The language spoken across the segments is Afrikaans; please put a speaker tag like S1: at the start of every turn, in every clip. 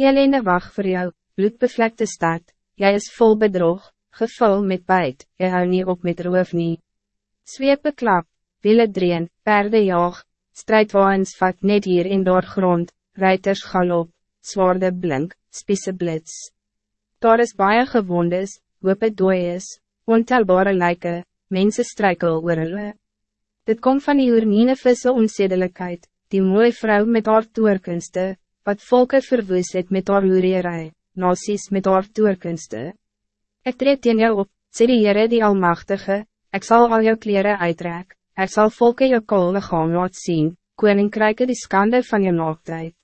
S1: Jelene wacht voor jou, bloedbevlekte stad, jij is vol bedrog, gevul met bijt, jy hou nie op met roof nie. Zweep beklap, wille dreen, perde jaag, strijdwaans vat net hier in door grond, ruiters galop, zwaarde blink, spiese blits. Daar is baie gewondes, hoop het dooi is, ontelbare lijken, mensen strijkel oor hulle. Dit komt van die oorniene visse onzedelijkheid, die mooie vrouw met haar toerkunste, wat volke verwoes het met haar oorierij, nasies met haar toerkunste. Ik treed in jou op, sê die Heere die Almachtige, ik zal al jou kleren uitrek, ik zal volke jou koole gaan laat zien, koninkryke die skande van jou naaktheid.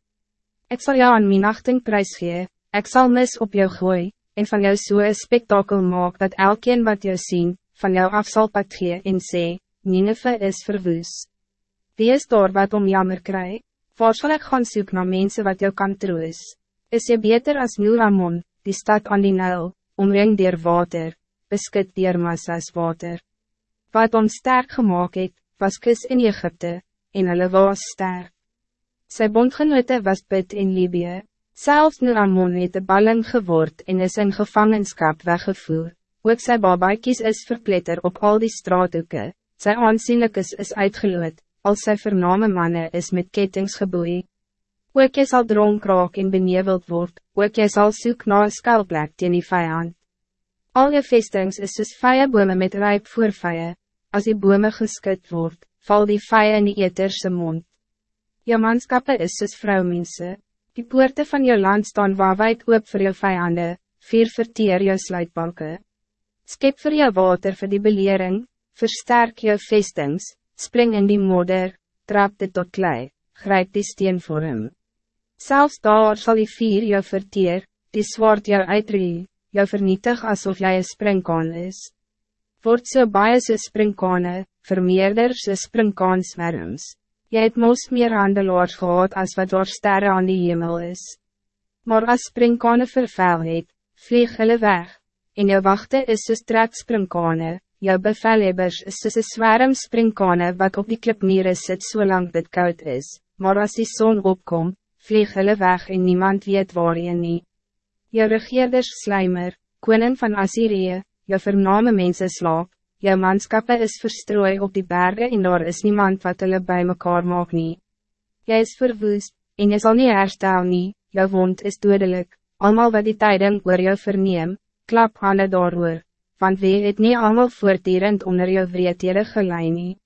S1: Ik zal jou aan minachting prijs gee, ik zal mis op jou gooi, en van jou so een spektakel maak dat elkeen wat jou zien, van jou af sal pad gee en sê, Nineve is verwoes. Wie is daar wat om jammer kry? Waar sal ek gaan soek na mense wat jou kan troos? Is je beter als Nieuwramon, die stad aan die Nijl, omring dier water, beskut dier massas water? Wat ons sterk gemaakt het, was kus in Egypte, en hulle was sterk. Sy bondgenote was Pit in Libië, selfs Nieuwramon het de balling geword en is in gevangenschap weggevoerd. Ook sy babaikies is verpletter op al die straathoeken, sy aansienlikes is uitgeloot, al sy vername manne is met kettings geboeid. Ook jy sal dronk raak en beneveld word, ook jy sal soek na een skuilplek teen die vijand. Al je vestings is soos vijabome met rijp voor vije, as die bome geskut word, val die vije in die eterse mond. Jou manskappe is soos vrouwmense, die poorte van jou land staan waarwijd oop voor jou vijanden, vier verteer jou sluitbalken. Skep voor jou water voor die belering, versterk jou vestings, spring in die modder, trap dit tot klei, grijp die steen voor hem. Zelfs daar zal die vier jou verteer, die zwaard jou uitrie, jou vernietig alsof jij een springkaan is. Word so baie so springkane, vermeerder so springkaanswerms. Jy het mos meer handelaars gehad as wat door sterren aan die hemel is. Maar als springkane vervuil het, vlieg hulle weg, en jou wachte is soos trek springkane, jou bevelhebbers is soos een zwerm springkane wat op die klipniere sit zolang so dit koud is, maar als die zon opkom, vlieg hulle weg en niemand weet waar je nie. Jou regeerders slijmer, koning van Assyrië, jou vername mensen slaap, jou manskappe is verstrooi op die bergen en daar is niemand wat hulle bij mekaar maak nie. Jy is verwoest, en jy sal nie herstel nie, jou wond is dodelijk, allemaal wat die tijding oor jou verneem, klap handen daaroor, want wie het niet allemaal voortdurend onder jou vreedhede gelei nie.